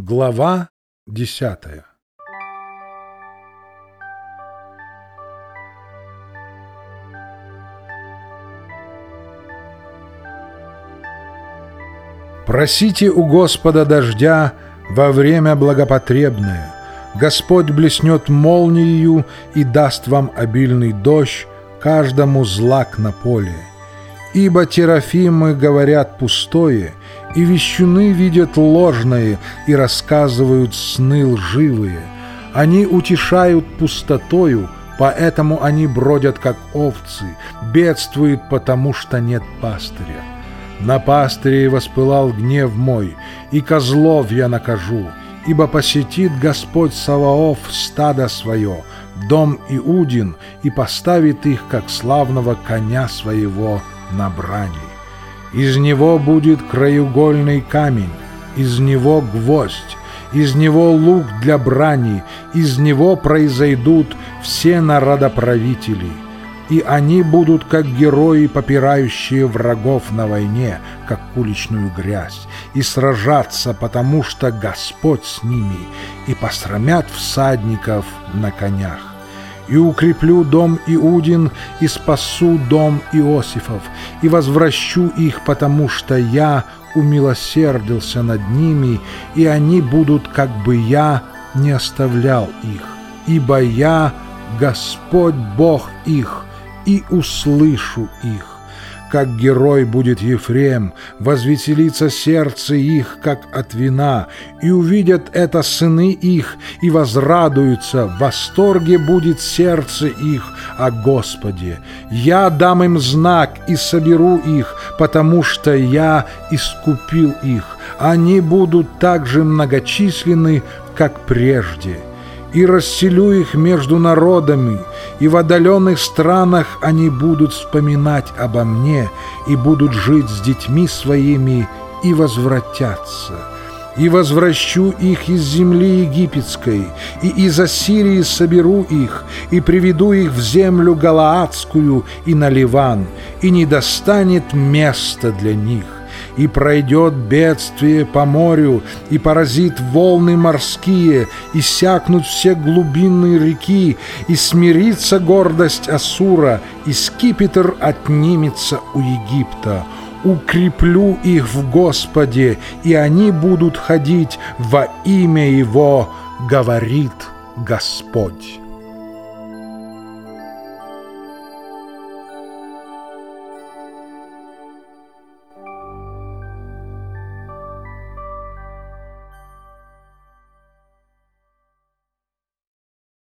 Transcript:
Глава десятая Просите у Господа дождя во время благопотребное. Господь блеснет молнией и даст вам обильный дождь, каждому злак на поле. Ибо терафимы говорят пустое, и вещуны видят ложное и рассказывают сны лживые. Они утешают пустотою, поэтому они бродят, как овцы, бедствуют, потому что нет пастыря. На пастыре воспылал гнев мой, и козлов я накажу, ибо посетит Господь Саваоф стадо свое, дом Иудин, и поставит их, как славного коня своего на брани. Из него будет краеугольный камень, из него гвоздь, из него лук для брани, из него произойдут все народоправители. И они будут как герои, попирающие врагов на войне, как уличную грязь, и сражаться, потому что Господь с ними, и посрамят всадников на конях и укреплю дом Иудин, и спасу дом Иосифов, и возвращу их, потому что я умилосердился над ними, и они будут, как бы я не оставлял их, ибо я Господь Бог их, и услышу их как герой будет Ефрем, возвеселится сердце их, как от вина, и увидят это сыны их, и возрадуются, в восторге будет сердце их о Господе. Я дам им знак и соберу их, потому что я искупил их. Они будут так же многочисленны, как прежде» и расселю их между народами, и в отдаленных странах они будут вспоминать обо мне, и будут жить с детьми своими, и возвратятся. И возвращу их из земли египетской, и из Ассирии соберу их, и приведу их в землю Галаадскую и на Ливан, и не достанет места для них и пройдет бедствие по морю, и поразит волны морские, и сякнут все глубинные реки, и смирится гордость Асура, и скипетр отнимется у Египта. Укреплю их в Господе, и они будут ходить во имя Его, говорит Господь.